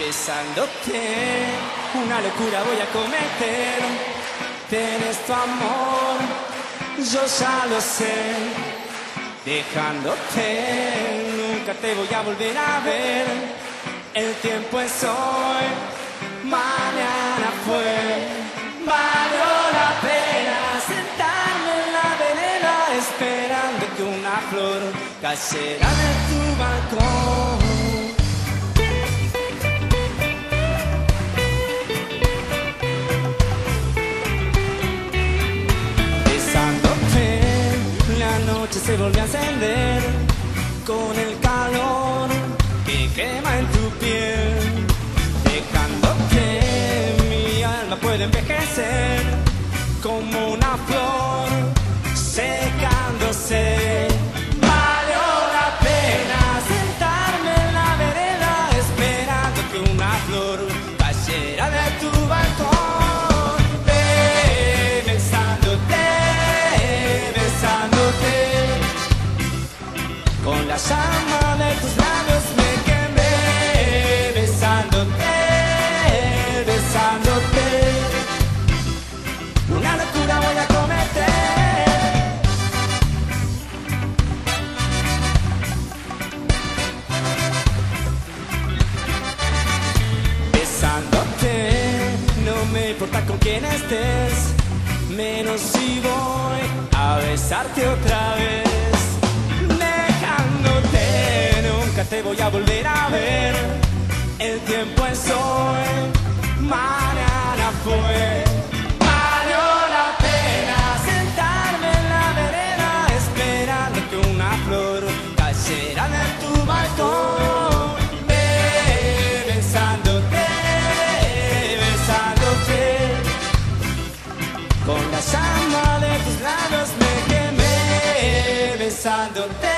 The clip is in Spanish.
besándote, una locura voy a cometer. Tienes tu amor, yo ya lo sé. Dejándote, nunca te voy a volver a ver. El tiempo es hoy, mañana fue. Valió la pena sentarme en la vereda esperando que una flor cayera de tu balcón. Noche se volvió a encender con el calor que quema en tu piel. Dejándote, mi alma puede envejecer llama tus labios me quemé besándote, besándote. Una locura voy a cometer. Besándote, no me importa con quién estés, menos si voy a besarte otra te voy a volver a ver. El tiempo es hoy, mañana fue. Valió la pena sentarme en la vereda esperando que una flor cayera de tu balcón. Besándote, besándote. Con la llama de tus labios me quemé besándote.